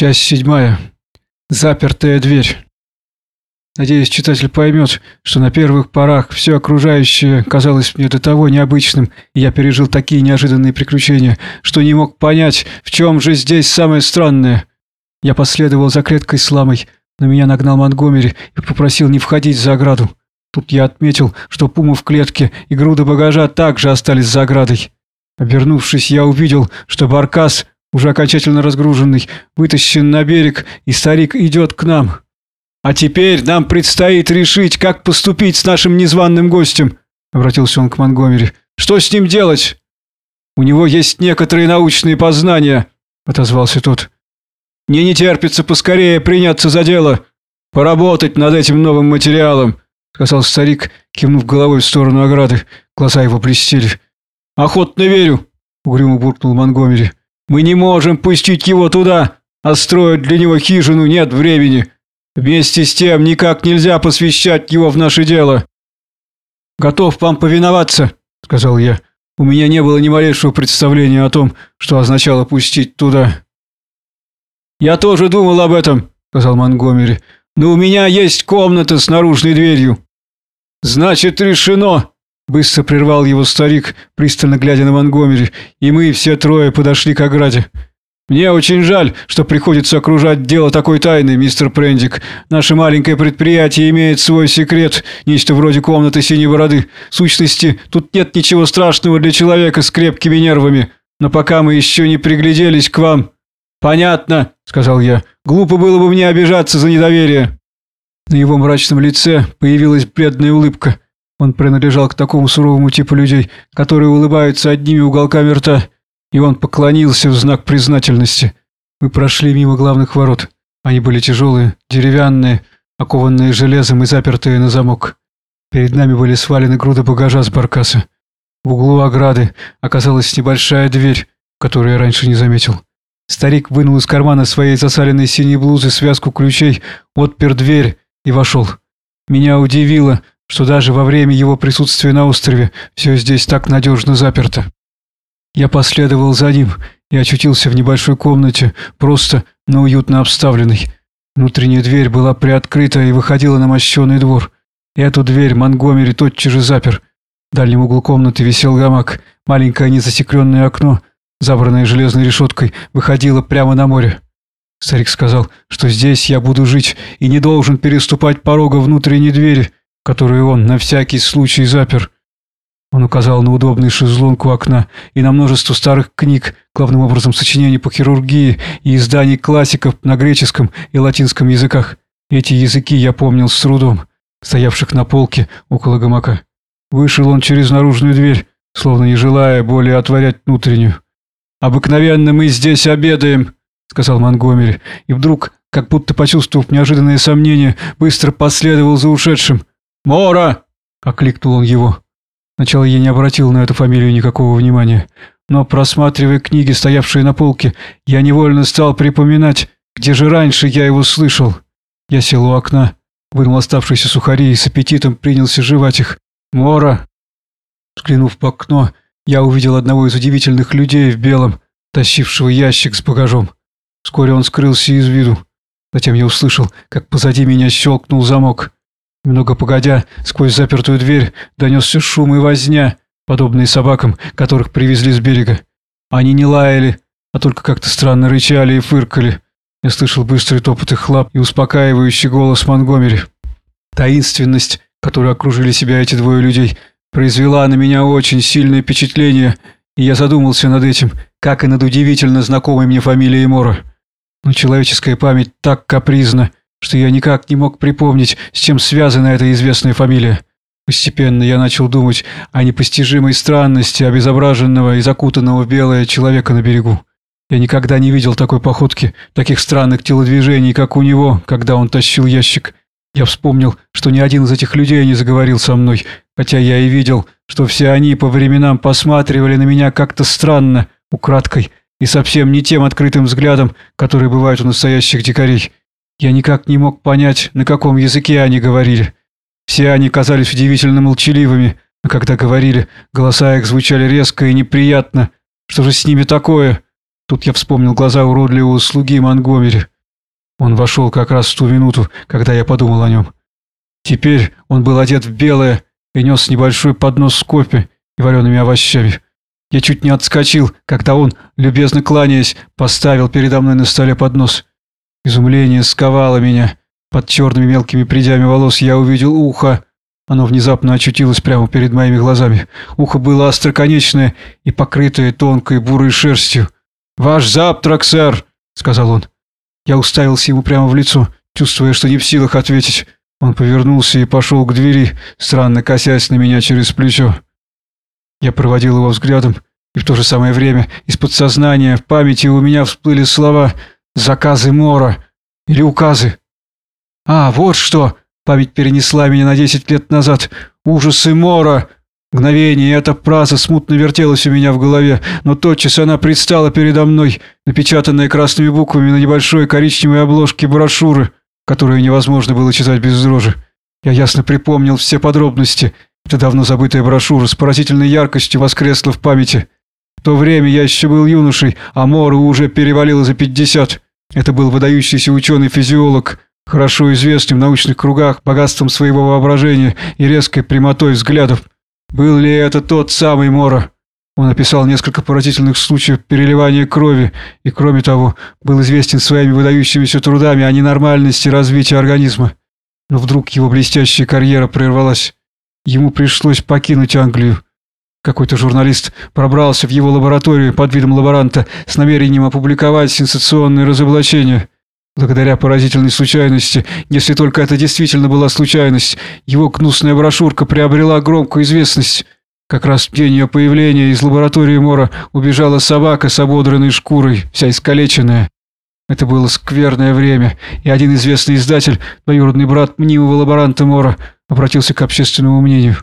Часть седьмая. Запертая дверь. Надеюсь, читатель поймет, что на первых порах все окружающее казалось мне до того необычным, и я пережил такие неожиданные приключения, что не мог понять, в чем же здесь самое странное. Я последовал за клеткой с ламой, но меня нагнал Монгомери и попросил не входить за ограду. Тут я отметил, что пума в клетке и груда багажа также остались за оградой. Обернувшись, я увидел, что Баркас уже окончательно разгруженный, вытащен на берег, и старик идет к нам. «А теперь нам предстоит решить, как поступить с нашим незваным гостем», — обратился он к Монгомери. «Что с ним делать?» «У него есть некоторые научные познания», — отозвался тот. «Мне не терпится поскорее приняться за дело, поработать над этим новым материалом», — сказал старик, кивнув головой в сторону ограды. Глаза его блестели. «Охотно верю», — угрюмо буркнул Монгомери. Мы не можем пустить его туда, а строить для него хижину нет времени. Вместе с тем никак нельзя посвящать его в наше дело. Готов вам повиноваться, сказал я. У меня не было ни малейшего представления о том, что означало пустить туда. Я тоже думал об этом, сказал Монгомери. Но у меня есть комната с наружной дверью. Значит, решено, Быстро прервал его старик, пристально глядя на Монгомери, и мы все трое подошли к ограде. «Мне очень жаль, что приходится окружать дело такой тайны, мистер Прендик. Наше маленькое предприятие имеет свой секрет, нечто вроде комнаты синей бороды. В сущности, тут нет ничего страшного для человека с крепкими нервами. Но пока мы еще не пригляделись к вам...» «Понятно», — сказал я. «Глупо было бы мне обижаться за недоверие». На его мрачном лице появилась бледная улыбка. Он принадлежал к такому суровому типу людей, которые улыбаются одними уголками рта, и он поклонился в знак признательности. Мы прошли мимо главных ворот. Они были тяжелые, деревянные, окованные железом и запертые на замок. Перед нами были свалены груды багажа с баркаса. В углу ограды оказалась небольшая дверь, которую я раньше не заметил. Старик вынул из кармана своей засаленной синей блузы связку ключей, отпер дверь и вошел. Меня удивило, что даже во время его присутствия на острове все здесь так надежно заперто. Я последовал за ним и очутился в небольшой комнате, просто, но уютно обставленной. Внутренняя дверь была приоткрыта и выходила на мощенный двор. Эту дверь Монгомери тотчас же запер. В дальнем углу комнаты висел гамак, маленькое незасекленное окно, забранное железной решеткой, выходило прямо на море. Старик сказал, что здесь я буду жить и не должен переступать порога внутренней двери, которую он на всякий случай запер. Он указал на удобный шезлонг у окна и на множество старых книг, главным образом сочинений по хирургии и изданий классиков на греческом и латинском языках. Эти языки я помнил с трудом, стоявших на полке около гамака. Вышел он через наружную дверь, словно не желая более отворять внутреннюю. «Обыкновенно мы здесь обедаем», — сказал Монгомери, и вдруг, как будто почувствовав неожиданное сомнение, быстро последовал за ушедшим. «Мора!» – окликнул он его. Сначала я не обратил на эту фамилию никакого внимания, но, просматривая книги, стоявшие на полке, я невольно стал припоминать, где же раньше я его слышал. Я сел у окна, вынул оставшиеся сухари и с аппетитом принялся жевать их. «Мора!» Взглянув в окно, я увидел одного из удивительных людей в белом, тащившего ящик с багажом. Вскоре он скрылся из виду. Затем я услышал, как позади меня щелкнул замок. Немного погодя, сквозь запертую дверь донесся шум и возня, подобные собакам, которых привезли с берега. Они не лаяли, а только как-то странно рычали и фыркали. Я слышал быстрый топот их лап и успокаивающий голос Монгомери. Таинственность, которой окружили себя эти двое людей, произвела на меня очень сильное впечатление, и я задумался над этим, как и над удивительно знакомой мне фамилией Мора. Но человеческая память так капризна, что я никак не мог припомнить, с чем связана эта известная фамилия. Постепенно я начал думать о непостижимой странности обезображенного и закутанного в белое человека на берегу. Я никогда не видел такой походки, таких странных телодвижений, как у него, когда он тащил ящик. Я вспомнил, что ни один из этих людей не заговорил со мной, хотя я и видел, что все они по временам посматривали на меня как-то странно, украдкой, и совсем не тем открытым взглядом, который бывает у настоящих дикарей. Я никак не мог понять, на каком языке они говорили. Все они казались удивительно молчаливыми, а когда говорили, голоса их звучали резко и неприятно. Что же с ними такое? Тут я вспомнил глаза уродливого слуги Монгомери. Он вошел как раз в ту минуту, когда я подумал о нем. Теперь он был одет в белое и нес небольшой поднос с кофе и вареными овощами. Я чуть не отскочил, когда он, любезно кланяясь, поставил передо мной на столе поднос. Изумление сковало меня. Под черными мелкими прядями волос я увидел ухо. Оно внезапно очутилось прямо перед моими глазами. Ухо было остроконечное и покрытое тонкой бурой шерстью. «Ваш завтрак, сэр!» — сказал он. Я уставился ему прямо в лицо, чувствуя, что не в силах ответить. Он повернулся и пошел к двери, странно косясь на меня через плечо. Я проводил его взглядом, и в то же самое время из подсознания в памяти у меня всплыли слова «заказы Мора» или «указы». А, вот что! Память перенесла меня на десять лет назад. Ужасы Мора! Мгновение, эта фраза смутно вертелась у меня в голове, но тотчас она предстала передо мной, напечатанная красными буквами на небольшой коричневой обложке брошюры, которую невозможно было читать без дрожи. Я ясно припомнил все подробности. Эта давно забытая брошюра с поразительной яркостью воскресла в памяти. В то время я еще был юношей, а Мору уже перевалило за пятьдесят. Это был выдающийся ученый-физиолог, хорошо известный в научных кругах богатством своего воображения и резкой прямотой взглядов. Был ли это тот самый Мора? Он описал несколько поразительных случаев переливания крови и, кроме того, был известен своими выдающимися трудами о ненормальности развития организма. Но вдруг его блестящая карьера прервалась. Ему пришлось покинуть Англию. Какой-то журналист пробрался в его лабораторию под видом лаборанта с намерением опубликовать сенсационные разоблачения. Благодаря поразительной случайности, если только это действительно была случайность, его гнусная брошюрка приобрела громкую известность. Как раз в день ее появления из лаборатории Мора убежала собака с ободранной шкурой, вся искалеченная. Это было скверное время, и один известный издатель, двоюродный брат мнимого лаборанта Мора, обратился к общественному мнению.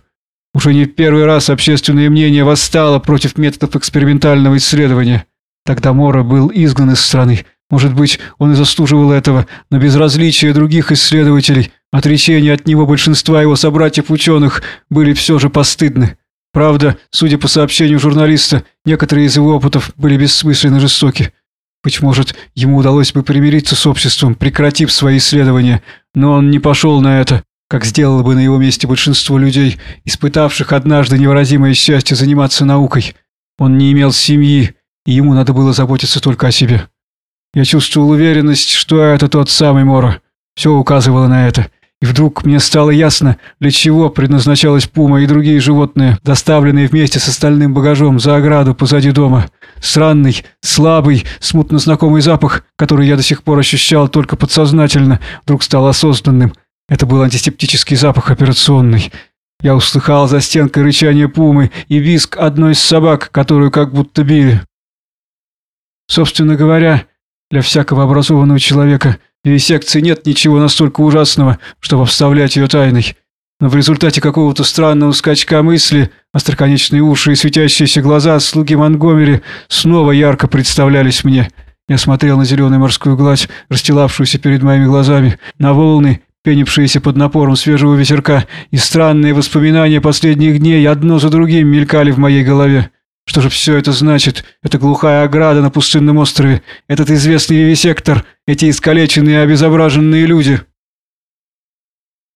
Уже не в первый раз общественное мнение восстало против методов экспериментального исследования. Тогда Мора был изгнан из страны. Может быть, он и заслуживал этого, но безразличие других исследователей, отречение от него большинства его собратьев-ученых были все же постыдны. Правда, судя по сообщению журналиста, некоторые из его опытов были бессмысленно жестоки. Быть может, ему удалось бы примириться с обществом, прекратив свои исследования, но он не пошел на это, как сделало бы на его месте большинство людей, испытавших однажды невыразимое счастье заниматься наукой. Он не имел семьи, и ему надо было заботиться только о себе. Я чувствовал уверенность, что это тот самый Мора. Все указывало на это. И вдруг мне стало ясно, для чего предназначалась пума и другие животные, доставленные вместе с остальным багажом за ограду позади дома. Странный, слабый, смутно знакомый запах, который я до сих пор ощущал только подсознательно, вдруг стал осознанным. Это был антисептический запах операционный. Я услыхал за стенкой рычание пумы и визг одной из собак, которую как будто били. Собственно говоря, для всякого образованного человека вивисекции нет ничего настолько ужасного, чтобы вставлять ее тайной. Но в результате какого-то странного скачка мысли остроконечные уши и светящиеся глаза слуги Монгомери снова ярко представлялись мне. Я смотрел на зеленую морскую гладь, расстилавшуюся перед моими глазами, на волны, пенившиеся под напором свежего ветерка, и странные воспоминания последних дней одно за другим мелькали в моей голове. Что же все это значит? Это глухая ограда на пустынном острове, этот известный вивисектор, эти искалеченные и обезображенные люди.